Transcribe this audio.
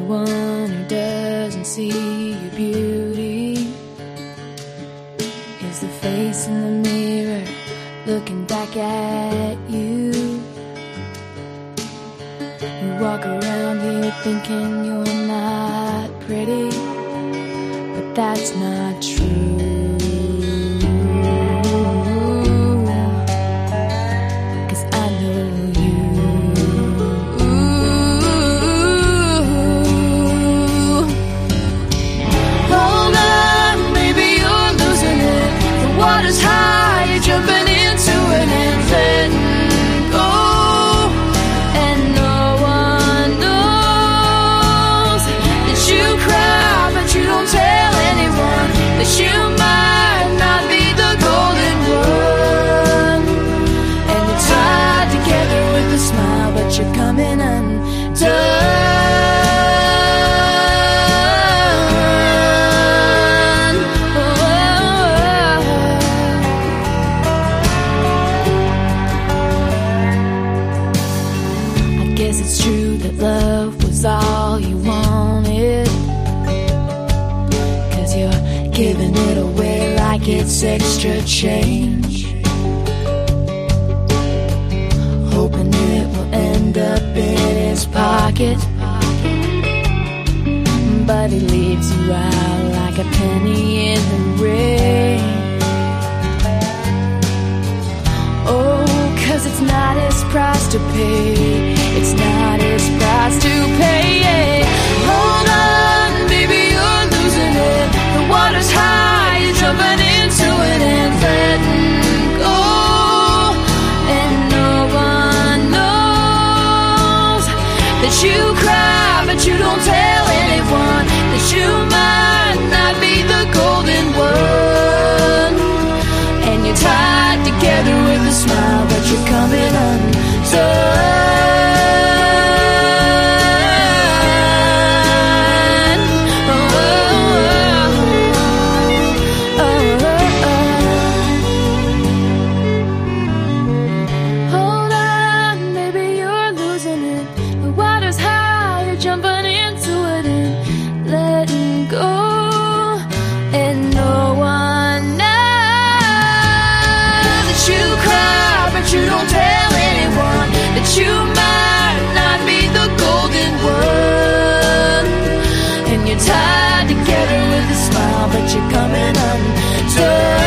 only one who doesn't see your beauty is the face in the mirror looking back at you. You walk around here thinking you're not pretty, but that's not true. It's extra change. Hoping it will end up in his pocket. But he leaves you out like a penny in the rain. Oh, cause it's not his price to pay. That you cry, but you don't tell you might not be the golden one. And you're tied together with a smile, but you're coming undone.